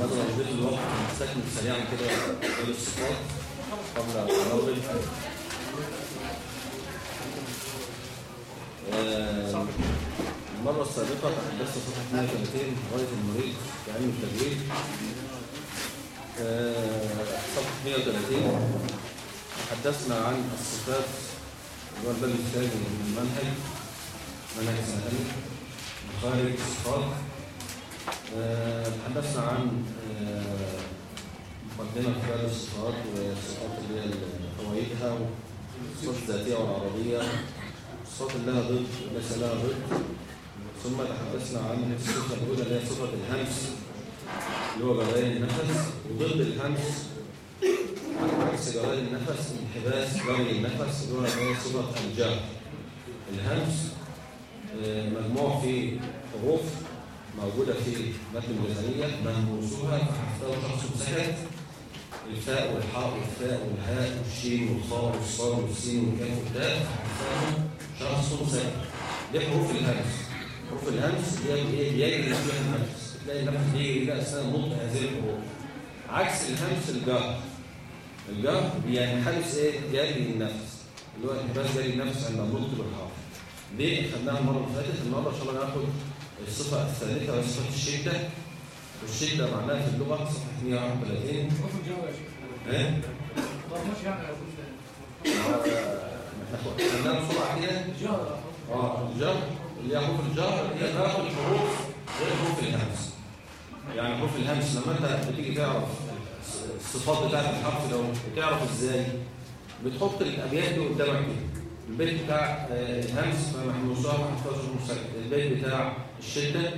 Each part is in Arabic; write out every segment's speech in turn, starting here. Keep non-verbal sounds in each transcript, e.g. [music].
نظرا لضيق الوقت نستكمل سريعا كده الصفات قبل آه، المرة السابقة تحدثت صفحة 130 غاية المريض في علم التجويد آه، صفحة 130 تحدثنا عن الصفات اللي هو الباب الثاني من المنهج منهج سهل مخارج الصفات تحدثنا عن آه، مقدمة باب الصفات والصفات اللي هي فوائدها والصفات الذاتية والعربية. الصفات اللي لها ضد وليس لها ضد. ثم تحدثنا عن الصفة الأولى اللي هي صفة الهمس اللي هو جريان النفس. وضد الهمس عكس جريان النفس انحباس جري النفس. اللي هو صفة الجهر الهمس آه، مجموع في حروف موجودة في متن الجزرية مهموسوها فحفتها شخص سكت الفاء والحاء والثاء والهاء والشين والخاء والصاد والسين والكاف والتاء فحفتها شخص سكت دي حروف الهمس. حروف الهمس هي بيجري فيها النفس تلاقي النفس بيجري كده اثناء نطق هذه الحروف. عكس الهمس الجهر الجهر بينحبس إيه؟ جري النفس اللي هو انحباس جري النفس عند النطق بالحرف. دي خدناها المرة اللي فاتت. النهارده إن شاء الله ناخد الصفة الثالثة وهي صفة الشده والشده معناها في اللغة صفحه 131 إيه؟ خدناها بسرعة كده. آه اللي هي حروف هي حروف الهمس. يعني حروف الهمس لما انت بتيجي تعرف الصفات بتاعت الحرف ده وتعرف إزاي بتحط الأبيات دي قدامك كده. البيت بتاع آه، الهمس محموسها محفوظه مسكت البيت بتاع الشدة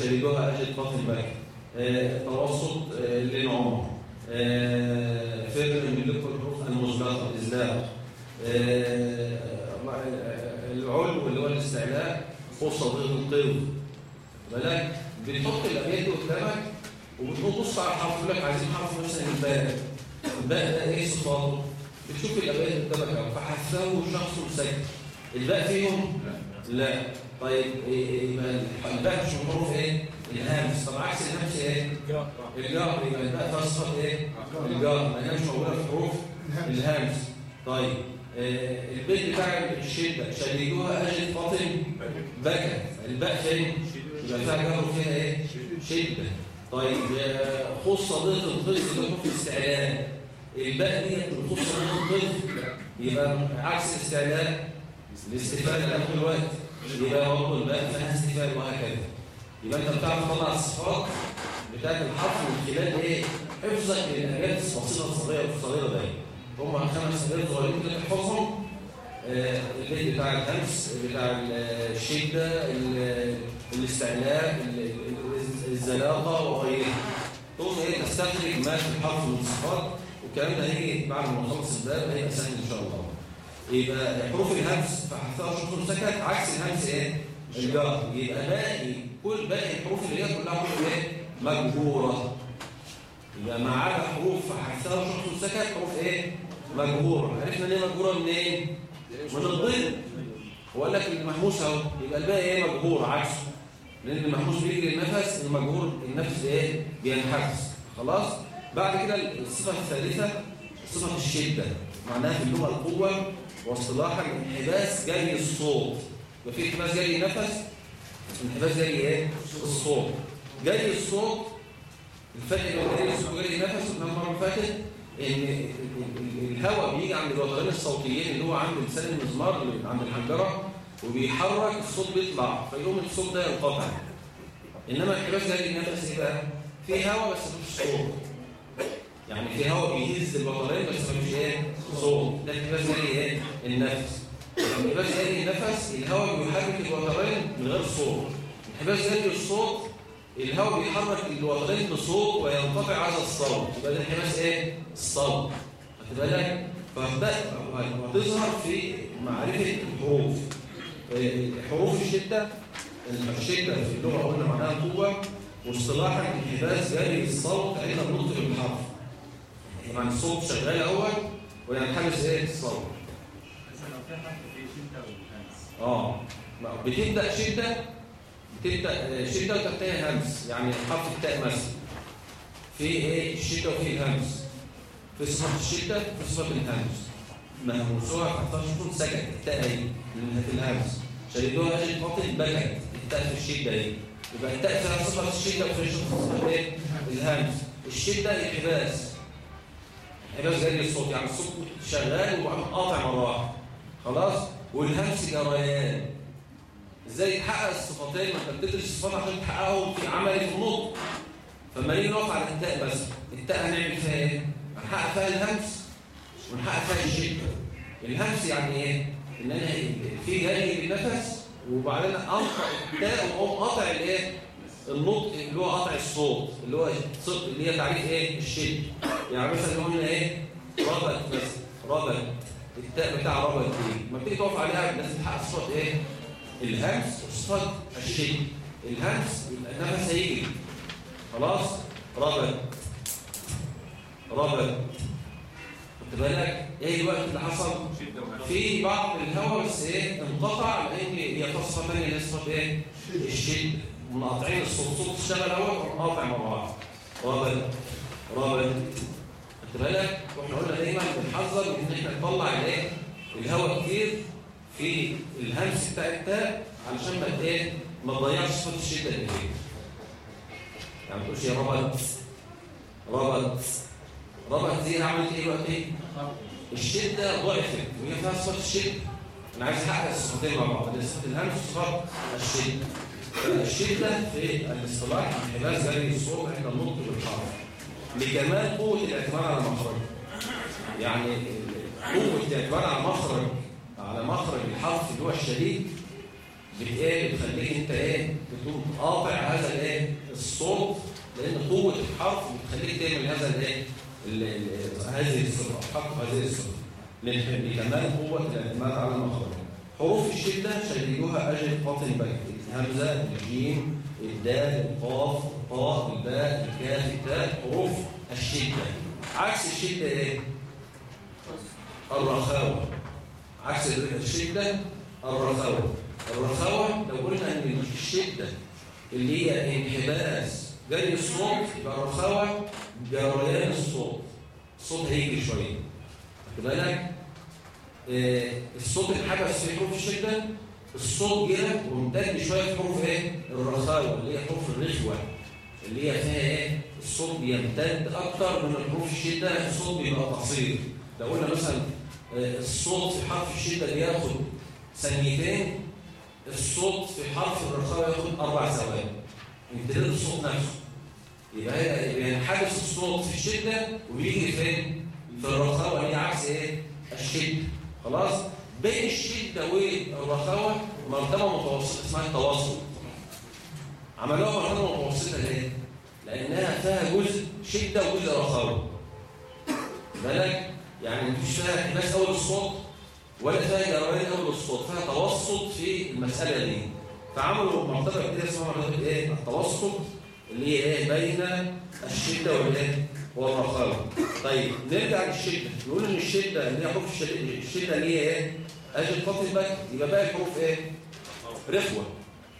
شريدوها اجد فاضل باقي آه، توسط آه، آه، فرق من لكل الحروف المسبقه الازلاق العلو اللي هو الاستعلاء خص ضغط القيض بالك بتحط الابيات دي قدامك وبتبص على الحرف لك عايزين حرف مثلا الباء الباء ده إيه صفاته؟ بتشوف الابيات قدامك فحسه شخص سكت الباء فيهم؟ لا. طيب إيه يبقى الباء مش من حروف إيه؟ الهامس طب عكس الهامس إيه؟ الجار. يبقى الباء صفه إيه؟ الجار. ما هي موجوده في حروف الهامس طيب آه، البيت بتاع الشدة شديدوها أجل فاطم بكى. الباء فين؟ يبقى فيها جهر فيها إيه؟ شدة. طيب خص ضيق الضيق اللي في الاستعلان الباء دي بتخص ضيق الضيق يبقى عكس الاستعلان الاستفادة في كل وقت يبقى برضه الباء فيها استفادة وهكذا يبقى انت بتعرف تطلع الصفات بتاعت الحرف من خلال إيه؟ حفظك للأجيال البسيطة الصغيرة الصغيرة دي هم خمس أجيال صغيرين كده تحفظهم. آه، البيت بتاع الهمس بتاع الشدة ال- الاستعلاء ال- ال- الزلاقة وغيرها. ثم إيه؟ تستخرج ما في الحرف من الصفات. والكلام ده هيجي بعد ما نخلص الباب هيبقى سهل إن شاء الله. يبقى حروف الهمس فحثها شطر سكت عكس الهمس إيه؟ الجار. يبقى باقي كل باقي الحروف اللي هي كلها حروف إيه؟ مجبوره يبقى ما عدا حروف فحثها شطر سكت حروف إيه؟ مجبوره عرفنا ليه مجبوره منين؟ من الضد. هو قال لك المحموس أهو. يبقى الباقي إيه؟ مجبور عكسه لأن المحموس بيجري النفس المجبور النفس إيه؟ بينحبس خلاص؟ بعد كده الصفة الثالثة صفة الشدة. معناها في اللغة القوة واصطلاحا انحباس جري الصوت. يبقى في انحباس جري النفس انحباس جري إيه؟ الصوت. جري الصوت الفرق بين جري الصوت وجري النفس قلنا المره اللي فاتت ان الهواء بيجي عند الوترين الصوتيين اللي هو عند لسان المزمار عند الحنجرة وبيحرك الصوت بيطلع فيقوم الصوت ده ينقطع. إنما انحباس جري النفس إيه بقى؟ في هواء بس مفيش صوت. يعني في هواء بيهز الوترين بس مفيش إيه؟ صوت. ده انحباس جري إيه؟ النفس. انحباس جري النفس الهواء بيحرك الوترين من غير صوت. انحباس جري الصوت الهواء بيحرك الوترين بصوت وينقطع هذا الصوت. يبقى ده انحباس إيه؟ الصوت. خد بالك؟ فهتظهر في معرفة الحروف. حروف الشدة. الشدة في اللغة قلنا معناها قوة. واصطلاحا انحباس جري الصوت عند النطق بالحرف طبعا الصوت شغال أول وينحبس إيه الصوت آه. بتبدأ شدة بتبدأ شدة وتنتهي همس يعني حرف التاء مثلا. في إيه؟ الشدة وفي الهمس. في صفة الشدة وفي صفة الهمس. مهموسوها حتى تكون سكت التاء أهي من الهمس. شددوها أجل قاطل بكت التاء في الشدة اهي يبقى التاء فيها صفة الشدة وفي صفة الهمس. الشدة الحباس. حباس جاي الصوت يعني الصوت شغال وبعدين قاطع مره واحدة خلاص؟ والهمس جريان إزاي تحقق الصفتين ما أنت بتدرس الصفات عشان تحققهم في عملي في النطق فلما نيجي نقف على التاء بس التاء هنعمل فيها إيه؟ هنحقق فيها الهمس ونحقق فيها الشده الهمس يعني إيه؟ إن أنا في جري بالنفس وبعدين انقطع التاء وأقوم قاطع الإيه؟ النطق اللي هو قطع الصوت اللي هو اللي هي تعريف إيه؟ الشد يعني مثلا قلنا إيه؟ ربط مثلا ربط التاء بتاع ربط دي لما بتيجي تقف عليها لازم تحقق صوت إيه؟ الهمس وصفات الشد الهمس يبقى النفس هيجي. خلاص؟ ربط ربط خد بالك؟ إيه الوقت اللي حصل؟ في بعض الهواء بس إيه؟ انقطع لأن هي تصفه ثانية اسمها إيه؟ الشد منقطعين الصوت. صوت اشتغل اهو قاطع واحدة رابط. رابط. خد بالك؟ وإحنا قلنا دايما بنحذر ان إحنا نطلع الايه الهواء كتير في الهمس بتاع التاء علشان ما إيه؟ ما تضيعش صفه الشدة اللي فيه يعني ما تقولش يا ربط ربط. ربط دي عملت إيه بقى؟ إيه؟ الشدة ضعفت وهي فيها صفه الشدة. أنا عايز احقق الصفتين مع بعض. صفه الهمس وصفه الشدة. الشدة في الاصطلاح انحباس جري الصوت عند النطق بالحرف لكمال قوة الاعتماد على المخرج يعني قوة الاعتماد على المخرج على مخرج الحرف اللي هو الشديد بتايه بتخليك انت إيه بتقوم قاطع هذا الايه الصوت لأن قوة الحرف بتخليك تعمل هذا الايه هذه الصفة حق هذه الصفة. لكمال قوة الاعتماد على المخرج. حروف الشدة شديدوها أجل قاطن بيت. الهمزة الجيم الدال القاف الطاء الباء الكاف التاء حروف الشدة. عكس الشدة إيه؟ الرخاوة. عكس الشدة الرخاوة. الرخاوة لو قلنا إن الشدة اللي هي انحباس جري الصوت يبقى الرخاوة جريان الصوت. الصوت هيجي شوية. بالك؟ آه الصوت انحبس في حروف الشدة الصوت جه وامتد شوية في حروف إيه؟ الرخاوه اللي هي حروف الرخوة اللي هي فيها إيه؟ الصوت بيمتد أكتر من الحروف الشدة الصوت بيبقى قصير لو قلنا مثلا الصوت في حرف الشدة بياخد ثانيتين الصوت في حرف الرخاوه ياخد أربع ثواني. امتداد الصوت نفسه. يبقى بينحبس الصوت في الشدة وبيجي فين؟ في الرخاوه اللي عكس إيه؟ الشدة. خلاص؟ بين الشدة والرخاوة مرتبة متوسطة اسمها التواصل عملوها مرتبة متوسطة ليه؟ لأنها فيها جزء شدة وجزء رخاوة بالك؟ يعني مفيش فيها احتباس أول الصوت ولا فيها جريان أول الصوت فيها توسط في المسألة دي فعملوا مرتبة كده اسمها مرتبة إيه؟ التوسط اللي هي إيه؟ بين الشدة والإيه؟ والرخاوة طيب نرجع للشدة. نقول إن الشدة اللي هي حروف الشدة اللي هي إيه؟ أجل خط البك يبقى باقي الحروف إيه؟ رخوة.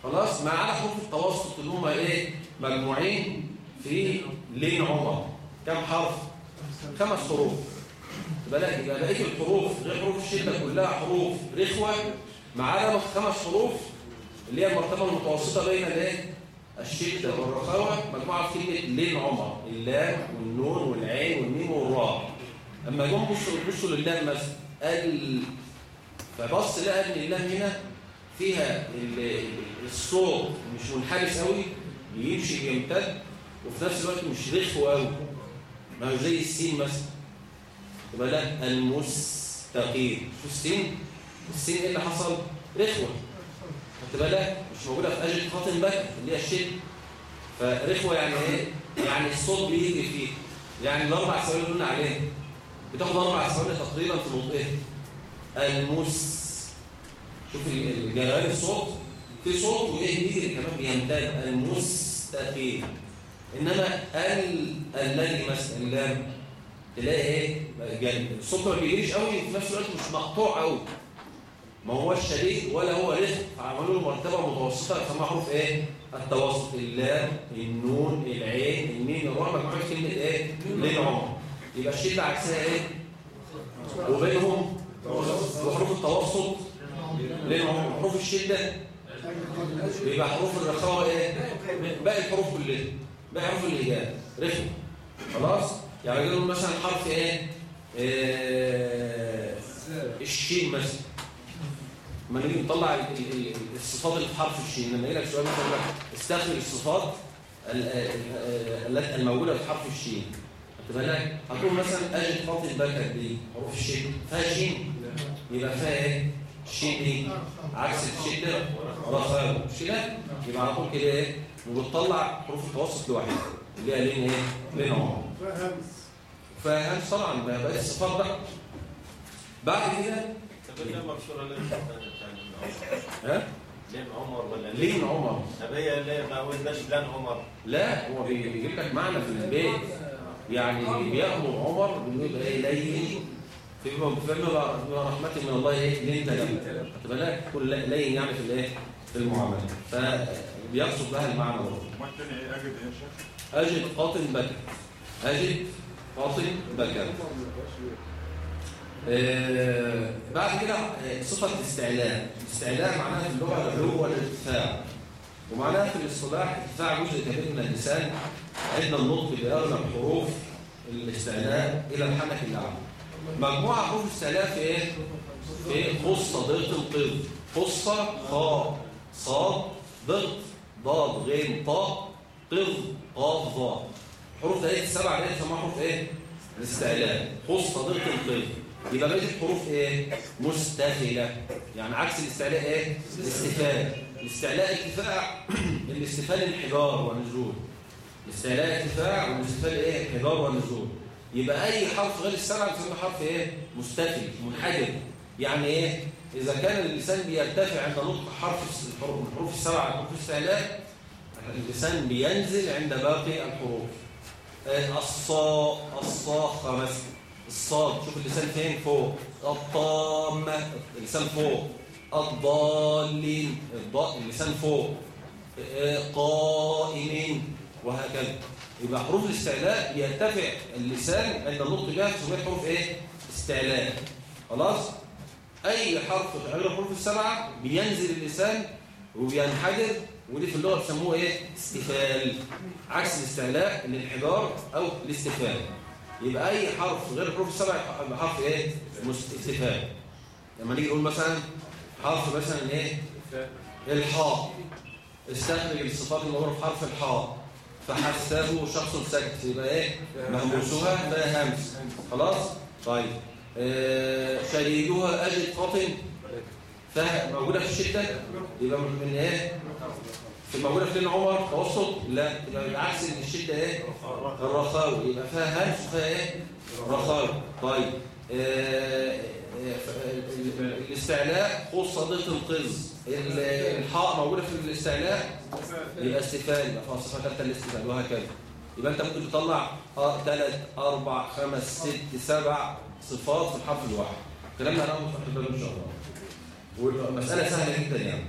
خلاص؟ ما عدا حروف التوسط اللي هم إيه؟ مجموعين في لين عمر. كم حرف؟ خمس حروف. بالك يبقى بقيه الحروف غير حروف الشدة كلها حروف رخوة. ما عدا خمس حروف اللي هي المرتبة المتوسطة بين الإيه؟ الشده والرخاوه مجموعة في كلمه لين عمر اللام والنون والعين والميم والراء. اما جم بصوا بصوا للام مثلا ال فبص لقى إن اللام هنا فيها الصوت مش منحبس قوي بيمشي بيمتد وفي نفس الوقت مش رخو قوي. ما هو زي السين مثلا. يبقى لا المستقيم. شو السين السين إيه اللي حصل؟ رخوة. خدت بالك مش موجودة في أجل خاطن بك اللي هي الشد فرخوه يعني إيه؟ يعني الصوت بيجي فيه. يعني الأربع ثواني اللي قلنا عليه بتاخد أربع ثواني تقريبا في نطقها. المس شوف الجلال الصوت. في صوت وإيه؟ بيجري كمان بيمتد المستقيم. إنما ال الذي مثلا اللام تلاقي إيه؟ الصوت ما بيجريش قوي في نفس الوقت مش مقطوع قوي ما هوش شديد ولا هو رخم فعملوا له مرتبة متوسطة فما حروف إيه؟ التوسط. اللام النون العين الميم. الراء مجموعه كلمة إيه؟ لين عمر. يبقى الشده عكسها إيه؟ وبينهم وحروف التوسط. لين عمر. حروف الشده يبقى حروف الرخاوه إيه؟ باقي الحروف كلها باقي حروف الهجاء. رخم خلاص؟ يعني نقول مثلا حرف إيه, إيه الشين مثلا. لما نيجي نطلع الصفات اللي في حرف الشين. لما يجي لك سؤال مثلا استخدم الصفات الموجودة في حرف الشين. خدت بالك هتقول مثلا أجد فاضل البكر دي حروف الشين. فيها شين. يبقى فيها إيه؟ الشين دي عكس الشين ده. رخاوه مش كده يبقى على طول كده إيه؟ وبتطلع حروف التوسط لوحدها. اللي هي لين إيه؟ لين عمر فهمس طبعا. بقى الصفات بقى بعد كده ها؟ لين عمر ولا لين عمر. طب هي ليه ما قلناش عمر؟ لا هو بيجيب لك معنى في البيت. يعني بيأمر عمر بيقول إيه لين في فما رحمة من الله إيه؟ لين خد بالك؟ كل لين يعني في الايه في المعاملة. فبيقصد لها المعنى ده. اجد يا شيخ أجد قاطن بكر. أجد قاطن بكر. آه بعد كده آه، صفة الاستعلاء. الاستعلاء معناها في اللغة العلو والارتفاع. ومعناها في الاصطلاح ارتفاع جزء كبير من اللسان عندنا النطق بأغلب حروف الاستعلاء إلى الحنك الأعلى مجموعة حروف الاستعلاء في إيه؟ في خصة ضغط قض خصة خاء صاد ضغط ضاد غين طاء قض قاف ضاء. الحروف دي السبع دي اسمها حروف إيه؟ الاستعلاء. خص ضغط القض يبقى بقية الحروف إيه؟ مستفله يعني عكس الاستعلاء إيه؟ الاستفال الاستعلاء ارتفاع [clears throat] الاستفال انحدار ونزول الاستعلاء ارتفاع والاستفال إيه؟ انحدار ونزول يبقى أي حرف غير السبع بنسميه حرف إيه؟ مستفل منحدر. يعني إيه؟ إذا كان اللسان بيرتفع عند نطق حرف الحروف من حروف الاستعلاء اللسان بينزل عند باقي الحروف. آه، الصاء الصاخة مثلا. الصاد شوف اللسان فين؟ فوق. الطامة اللسان فوق. الضالين اللسان فوق. قائمين. وهكذا. يبقى حروف الاستعلاء يرتفع اللسان عند النطق بها تسمى حروف إيه؟ استعلاء. خلاص؟ أي حرف غير الحروف السبعة بينزل اللسان وبينحدر ودي في اللغة بيسموه إيه؟ استفال عكس الاستعلاء الانحدار أو الاستفال يبقى أي حرف غير الحروف السبع يبقى حرف إيه؟ مست- استفال لما نيجي نقول مثلا حرف مثلا إيه؟ الحاء. استخرج الصفات الموجوده في حرف الحاء. فحسبه شخص سكت يبقى إيه؟ مهموسها فيها همس. خلاص؟ طيب. آه شديدها اجد قطن فموجوده في الشدة. يبقى من من في موجوده في عمر توسط لا يبقى بالعكس إن الشدة إيه؟ الرخاوي يبقى فيها همس وفيها إيه؟ رخاوي طيب. آه، آه، ال- الاستعلاء صديق القز ال- الحاء موجوده في الاستعلاء يبقى استفال. يبقى فيها صفه ثالثه الاستفال وهكذا. يبقى أنت ممكن تطلع ثلاث أربع خمس ست سبع صفات في الحرف الواحد. ده هناخده في الباب إن شاء الله. والمسألة سهلة جدا يعني.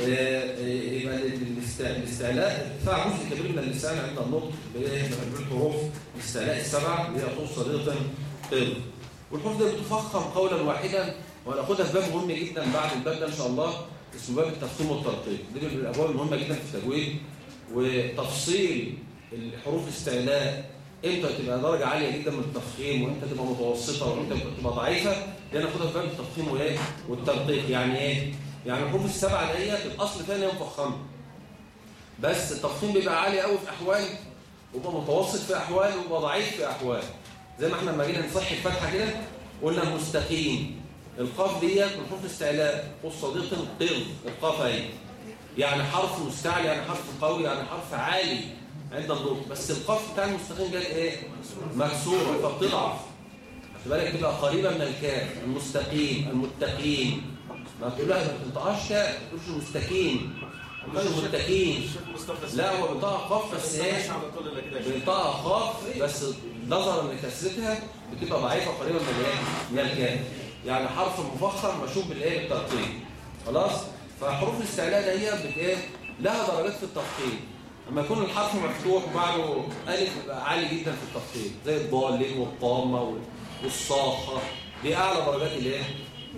يبقى الاست- الاستعلاء ارتفاع جزء كبير من اللسان عند النطق بالحروف الاستعلاء السبعه اللي هي صديقا قل والحروف دي بتفخم قولا واحدا وهناخدها في باب مهم جدا بعد الباب ده إن شاء الله اسمه باب التفخيم والترقيق. دي من الأبواب المهمة جدا في التجويد وتفصيل الحروف الاستعلاء إمتى تبقى درجة عالية جدا من التفخيم وإمتى تبقى متوسطة وإمتى تبقى ضعيفة؟ دي هناخدها في باب التفخيم وايه والترقيق. يعني إيه؟ يعني الحروف السبعه ديت الأصل فيها إن هي مفخمة. بس التفخيم بيبقى عالي قوي في أحوال ويبقى متوسط في أحوال ويبقى ضعيف في أحوال. زي ما إحنا لما جينا نصحي الفتحه كده قلنا مستقيم القاف ديت من حروف الاستعلاء والصديق قض القاف أهي. يعني حرف مستعلي يعني حرف قوي يعني حرف عالي عند النطق بس القاف بتاع المستقيم جت إيه؟ مكسوره فبتضعف. خد بالك تبقى قريبة من الكاف المستقيم المتقين. ما تنطقهاش كاف ما ما تقولش المتقين الشيخ مصطفى لا هو بينطقها قاف بس إيه مش. بينطقها خاف بس نظرا لكسرتها بتبقى ضعيفة قريبه من الايه من الكاف يعني حرف مفخم مشوب بالآية بالترقيق. خلاص؟ فحروف الاستعلاء دي بت إيه لها درجات في التفخيم لما يكون الحرف مفتوح وبعده ألف يبقى عالي جدا في التفخيم زي الضالين والطامة وال- والصاخة. دي أعلى درجات الآية.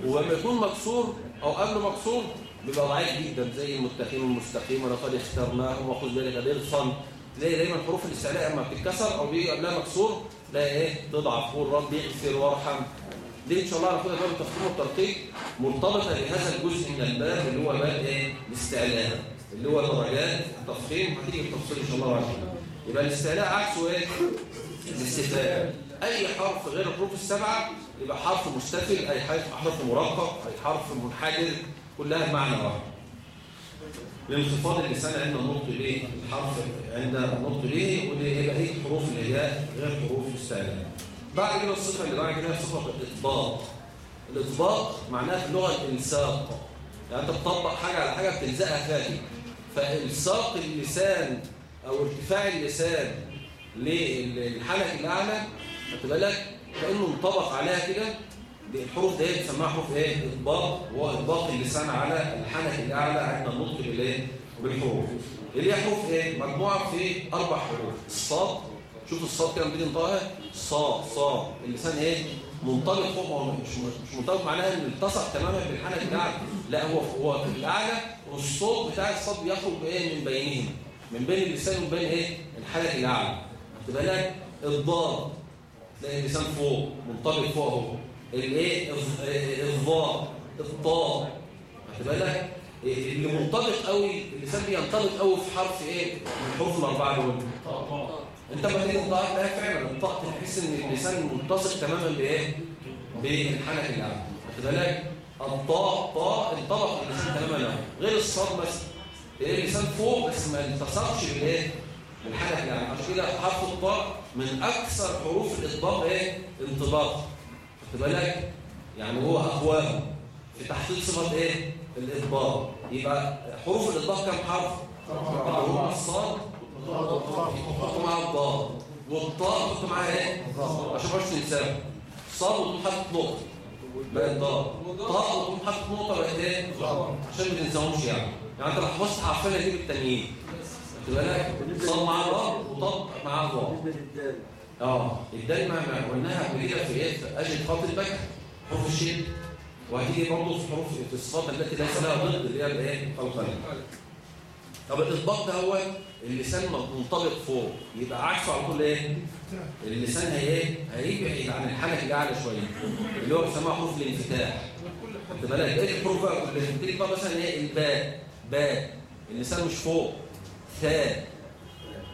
ولما يكون مكسور أو قبله مكسور بيبقى ضعيف جدا زي المتقين والمستقيم ولقد اخترناهم وخذ بالك ضغطا تلاقي دايما حروف الاستعلاء لما بتتكسر أو بيجي قبلها مكسور تلاقي إيه؟ تضعف والرب يغفر وارحم. دي إن شاء الله هناخدها باب التفخيم والترقيق مرتبطة بهذا الجزء من الباب اللي هو باب إيه؟ الاستعلاء. اللي هو درجات التفخيم هتيجي بالتفصيل إن شاء الله كده. يبقى الاستعلاء عكسه إيه؟ الاستفهام. أي حرف غير الحروف السبعة يبقى حرف مستفل أي حرف مرقق أي حرف منحدر كلها بمعنى واحد. لانخفاض اللسان عند النطق به الحرف عند النطق به ودي يبقى هي حروف الهجاء غير حروف الاستعلاء بعد كده الصفة اللي بعد كده صفة الإطباق. الإطباق معناها في اللغة الالصاق يعني أنت بتطبق حاجة على حاجة بتلزقها كده. فالصاق اللسان أو ارتفاع اللسان للحنك الأعلى خد بالك كأنه انطبق عليها كده. الحروف دي بنسميها حروف إيه؟ إطباق. هو إطباق اللسان على الحنك الأعلى عند النطق بالإيه؟ بالحروف. اللي هي حروف إيه؟ مجموعة في أربع حروف. الصاد. شوف الصاد كده لما تيجي تنطقها؟ صا صا. اللسان إيه؟ منطبق فوق. هو مش مش منطبق معناها ان التصق تماما بالحنك الأعلى. لا هو هو في الأعلى. والصوت بتاع الصاد بيخرج بإيه؟ من بينهم. من بين اللسان وبين إيه؟ الحنك الأعلى. خد بالك الضاد تلاقي اللسان فوق منطبق فوق أهو. الإيه؟ الظ- الظاء الطاء. خد بالك؟ اللي منطبق قوي اللسان بينطبق قوي في حرف إيه؟ من الحروف الأربعة دول. أنت لما تيجي تنطق تلاقي فعلا الطاء تحس إن اللسان متصل تماما بإيه؟ بالحنك الاعلى خد بالك؟ الطاء طاء انطبق اللسان تماما. غير الصاد تلاقي اللسان فوق بس ما انتصقش بالايه بالحنك الاعلى عشان كده حرف الطاء من أكثر حروف الإطباق إيه؟ انطباق. خد بالك؟ يعني هو اقواه في تحقيق صفة إيه؟ الإطباق. يبقى حروف الإطباق كم حرف؟ حروف الصاد حط معاها الضاد. والطاء حط معاها إيه؟ عشان ما تنساها صاد وتقوم حاطط نقطة. بقت ضاد طاء وتقوم حاطط نقطة بقت إيه؟ عشان ما تنساهمش يعني. يعني أنت لو حفظت حرفين هتجيب التانيين. بالك صاد معاه ضاد وطاء معاه ضاد آه الدال ما قلناها كده في إيه؟ في أجل خاطر البكر حروف الشين. وهتيجي برضه في حروف في الصفات التي ليس لها ضد اللي هي الإيه؟ القلم طب الإطباق ده هو اللسان منطبق فوق. يبقى عكسه على طول إيه؟ اللسان هي إيه؟ هيبعد عن الحنك الاعلى شوية. اللي هو بيسموها حروف الانفتاح. خد بالك؟ إيه الحروف بقى؟ كلها تيجي بقى مثلا إيه؟ الباء. باء. اللسان مش فوق. ثاء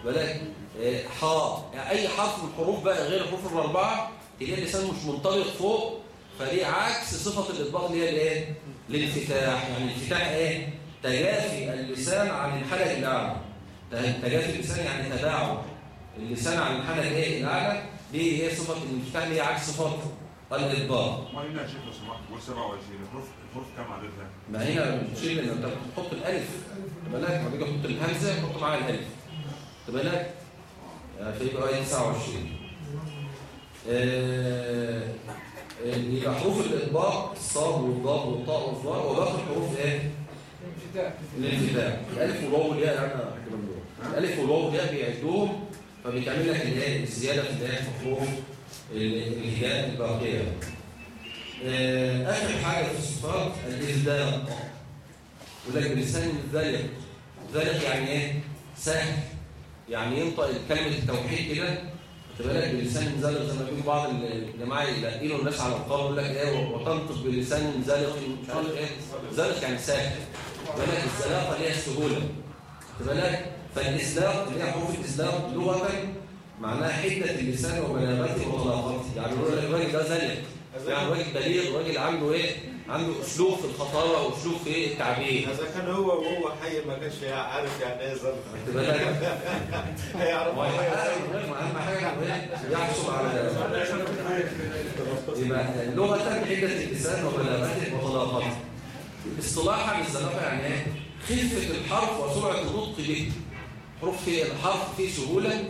بالك حاء يعني أي حرف من الحروف بقى غير الحروف الأربعة تلاقي اللسان مش منطبق فوق فدي عكس صفة الاطباق اللي هي الإيه؟ الانفتاح. يعني الانفتاح إيه؟ تجافي اللسان عن الحلق الأعلى. تجافي اللسان يعني تباعد اللسان عن الحلق إيه؟ الأعلى. دي هي صفة الانفتاح اللي هي عكس صفه الاطباق ما هنا يا شيخ لو سمحت قول 27 الحروف الحروف كام عددها؟ ما هنا ان انت بتحط الألف. بالك لما تيجي تحط الهمزة تحط معاها الألف. خد آه، فيبقى إيه 29 آه، آه، يبقى حروف الإطباق الصاد والضاد والطاء والظاء وباقي الحروف إيه؟ الانفتاح. الألف والواو والياء يعني كمان دول الألف والواو والياء بيعدوهم فبيتعمل لك الايه الزيادة في الايه في حروف ال- الهجاء الباقية. آه، آخر حاجة في الصفات الازداق يقول لك بلسان ذلك ذلك يعني إيه؟ سهل يعني ينطق كلمة التوحيد كده. خد بالك بلسان ذلك زي ما بيقولوا بعض الجماعة يلاقيوا الناس على القول يقول لك إيه؟ وتنطق بلسان ذلك مش عارف إيه. ذلك يعني سهل خد بالك الزلاقه اللي هي السهوله خد بالك؟ فالاسلاق اللي هي حروف الاسلاق لغه معناها حده اللسان وبلاغته وطلاقته يعني الراجل ده ذلك يعني راجل بليغ راجل عنده إيه؟ عنده أسلوب في الخطابه وأسلوب في؟ التعبير. إذا كان هو وهو حي ما كانش عارف يعني إيه ظرف خد بالك هيعرف أهم حاجة إيه؟ يحصل على [laughs] يبقى لغه حده اللسان وبلاغته وطلاقته اصطلاحا الزلافه يعني إيه؟ خفة الحرف وسرعة النطق به. حروف في الحرف فيه سهولة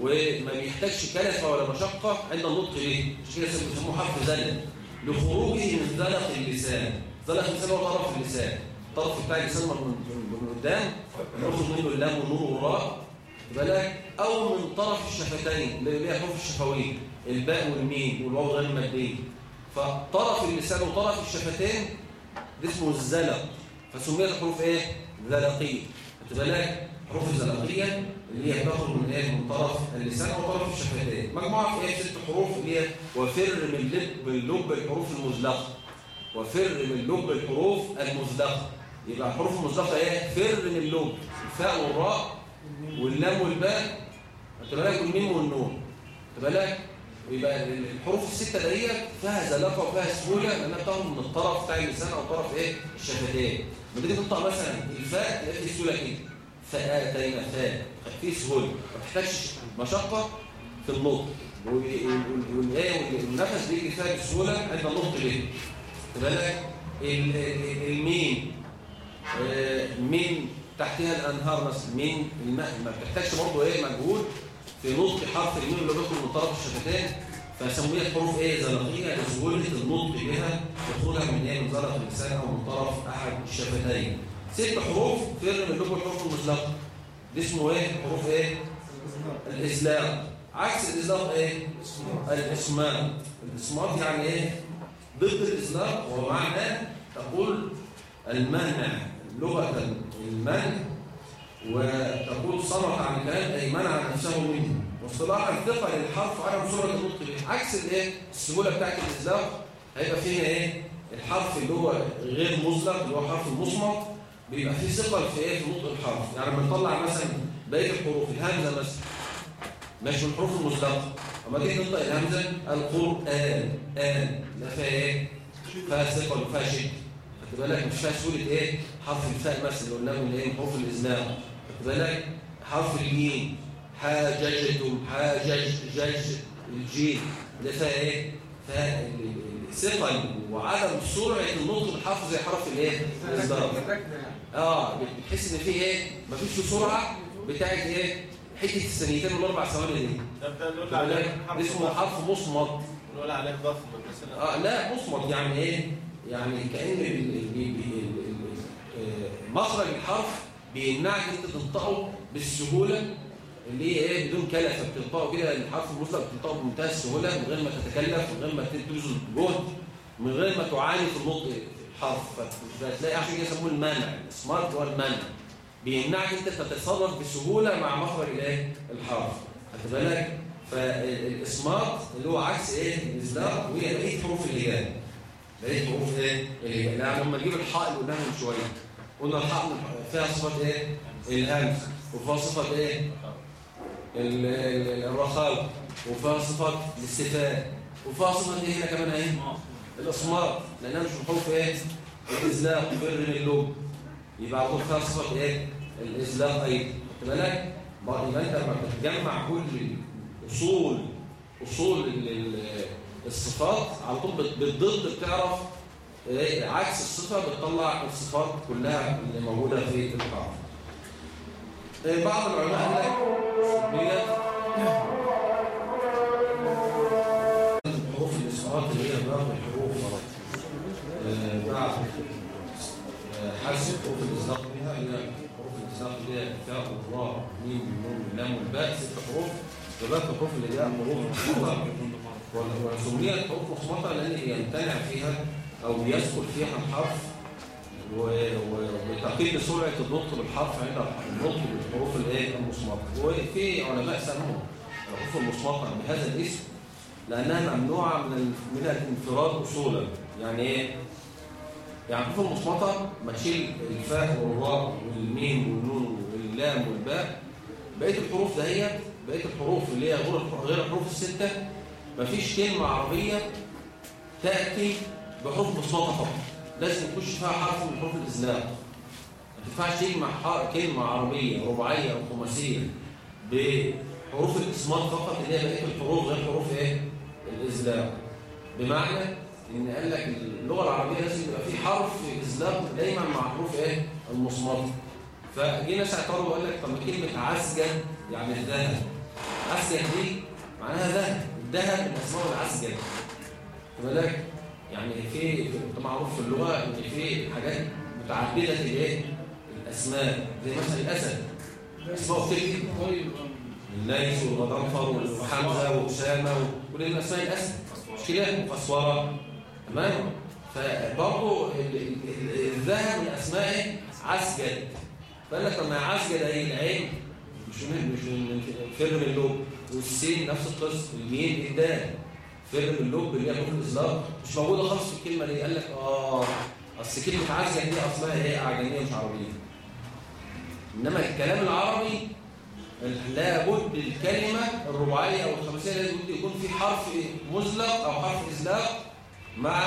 وما بيحتاجش كلفه ولا مشقة عند النطق به. عشان كده بيسموه حرف زلق لخروجه من زلق اللسان. زلق اللسان هو طرف اللسان. الطرف بتاع اللسان من قدام ناخد منه اللام والنور والراء بالك أو من طرف الشفتين اللي هي حروف الشفوية. الباء والميم والواو غير الماديه فطرف اللسان وطرف الشفتين ده اسمه الزلق. فسميت الحروف إيه؟ زلقية. خد بالك حروف الزلقيه اللي هي بتخرج من إيه من طرف اللسان وطرف الشفتين. مجموعة في إيه ست حروف اللي هي وفر من لب لب الحروف المزلقة. وفر من لب الحروف المزدقة يبقى الحروف المزدقة إيه فر من اللب. الفاء والراء واللام والباء. خد بالك والميم والنون؟ خد بالك الحروف الستة ديت فيها زلقة وفيها سهولة لأنها بتاخد من الطرف بتاع اللسان أو طرف إيه؟ الشفتين. لما تيجي تنطق مثلا الفاء تلاقي فيه سهولة كده فآتينا فاء فيه سهولة. ما تحتاجش مشقة في النطق والآية والنفس بيجي فيها بسهولة عند النطق خد بالك؟ ال- ال- الميم. آه، من تحتها الأنهار مثلا. من الماء. ما بتحتاجش برضه آية مجهود في نطق حرف الميم اللي بيخرج من طرف الشفتين فسميت حروف آية زلقيه لسهولة النطق بها دخولها من آية من زلق اللسان أو من طرف أحد الشفتين. ست حروف من لغه الحروف المزلقه دي اسمه إيه؟ حروف إيه؟ الإسلام. عكس الإسلام إيه؟ الاسماء الاسماء يعني إيه؟ ضد الإسلام. ومعنى تقول المنع لغة المنع. وتقول صمت عن الكلام أي منع نفسه منه. واصطلاحا ثقة للحرف عدم سرعة النطق به. عكس الإيه؟ السهولة بتاعت الإسلام. هيبقى فيها إيه؟ الحرف اللي هو غير مزلق اللي هو حرف المصمت. بيبقى فيه ثقل في إيه في نطق الحرف. يعني لما نطلع مثلا بقية الحروف الهمزة مثلا. مش من الحروف المزلقة أما تيجي تنطق الهمزة القرآن آن لا فيها إيه فيها ثقل وفيها شد خد بالك؟ مش فيها سهولة إيه؟ حرف الفاء مثلا اللي قلناه إيه من حروف الاسلام خد بالك؟ حرف الميم. حاججتم حاجج جج الجيم. ده فيها إيه؟ فيها الثقل وعدم سرعة النطق بالحرف زي حرف الإيه؟ الاسلام آه بتحس إن في إيه؟ مفيش في سرعة بتاعت إيه؟ حتة الثانيتين من أربع ثواني دي. ده ده نقول خد عليه اسمه. حرف مصمت نقول عليه ضخم مثلا. آه لا مصمت يعني إيه؟ يعني آه، مخرج الحرف بيمنعك أنت تنطقه بالسهولة اللي هي إيه؟ بدون كلفه بتنطقه كده الحرف المطلق بتنطقه بمنتهى السهولة من غير ما تتكلف من غير ما تبذل جهد من غير ما تعاني في النطق. الحرف فتلاقي عشان يسموه المنع السمارت هو المنع بيمنعك انت تتصرف بسهولة مع مخرج الايه الحرف. خدت بالك؟ فالاسمارت اللي هو عكس إيه؟ الازدار وهي بقية حروف الهجاء بقية حروف إيه؟ الهجاء يعني لما نجيب الحاء اللي قلناها من شوية. قلنا الحاء فيها صفه إيه؟ الهمز وفيها صفه إيه؟ ال- ال- الرخاوه وفيها صفه الاستفاء. وفيها صفه إيه هنا كمان إيه؟ الاسمار. لانها مش حروف إيه؟ الإزلاق. بر اللب يبقى على طول فيها صفه إيه؟ الإزلاق أيضا خد بالك؟ بقى يبقى أنت لما بتجمع كل أصول أصول ال- ال- الصفات على طول بالضد بتعرف إيه؟ عكس الصفة بتطلع الصفات كلها اللي موجودة في الحرف إيه بعض العلماء قال لك حروف الإزلاق منها إلى حروف الإزلاق اللي هي الفاء والراء ميم والنون واللام والباء ست حروف. وباقي الحروف اللي هي حروف مصمتة وسميت حروف مصمتة لأن يمتنع فيها أو يسكن فيها الحرف. و- و- وتقل سرعة النطق بالحرف عند النطق بالحروف الايه المصمتة وفي علماء سموا الحروف المصمتة بهذا الاسم لأنها ممنوعة من من الانفراد أصولا. يعني إيه؟ يعني الحروف المصمتة ما تشيل الفاء والراء والميم والنون واللام والباء. بقية الحروف دهيت بقية الحروف اللي هي غير الحروف الستة مفيش كلمة عربية تأتي بحروف مصمتة فقط. لازم يخش فيها حرف من حروف الإسلام. ما تنفعش ح- كلمة عربية رباعية أو خماسية بحروف الإسمات فقط اللي هي بقية الحروف غير حروف إيه؟ الإسلام. بمعنى إن قال لك اللغة العربية لازم يبقى في حرف إسلام دايما مع حروف إيه؟ المصمتة فجي ناس اعترضوا وقال لك طب كلمة عسجن يعني الذهب. عسجن دي معناها ذهب. الذهب أسماء العسجن خد بالك؟ يعني في معروف في اللغة إن في حاجات متعددة الإيه؟ الأسماء. زي مثلا الأسد. أسماء كتير الليث والغضنفر وحمزه وأسامة وكل دي اسماء الأسد. مش كده؟ تمام؟ فبرضه ال- ال- ال- الذهب من أسمائه عسجد. فقال لك لما عسجد اهي العين؟ مش من مش من فر من اللب. والسين نفس القصة. الميم الدال فر من اللب اللي هي حروف الاطلاق مش موجودة خالص في الكلمة دي. قال لك آه أصل كلمة عسجد دي أصلها إيه؟ أعجمية مش عربية. إنما الكلام العربي لابد الكلمة الرباعية أو الخمسية لازم يكون في حرف مزلق أو حرف إزلاق. مع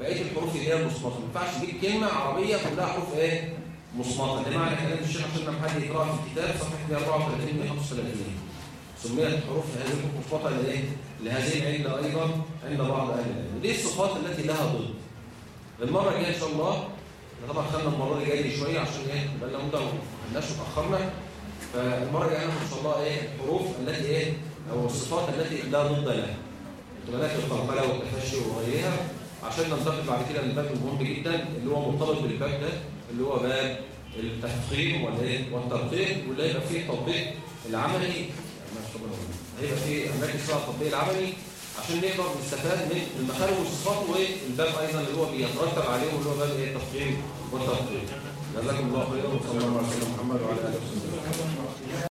بقية الحروف اللي هي المصمتة ما ينفعش تجيب كلمة عربية كلها حروف إيه؟ مصمتة ده معنى كلام الشيخ عشان لما حد يقرأ في الكتاب صفحة 134 135 سميت حروف هذه الحروف مصمتة لإيه؟ لهذه العلة أيضا عند بعض أهل العلم. ودي الصفات التي لها ضد المرة الجاية إن شاء الله طبعا خدنا المرة دي جاي شوية عشان إيه؟ بقى لنا مدة ما خدناش وتأخرنا فالمرة الجاية إن شاء الله إيه؟ الحروف التي إيه؟ أو الصفات التي لا ضد لها احتمالات القرقله والتفشي وغيرها عشان ننتقل بعد كده للباب المهم جدا اللي هو مرتبط بالباب ده اللي هو باب التفخيم والايه والترقيق واللي هيبقى فيه التطبيق العملي. هيبقى فيه اماكن فيها التطبيق العملي عشان نقدر نستفاد من المخارج والصفات والباب أيضا اللي هو بيترتب عليه واللي هو باب إيه؟ التفخيم والترقيق جزاكم الله خيرا وصلى الله على سيدنا محمد وعلى آله وصحبه.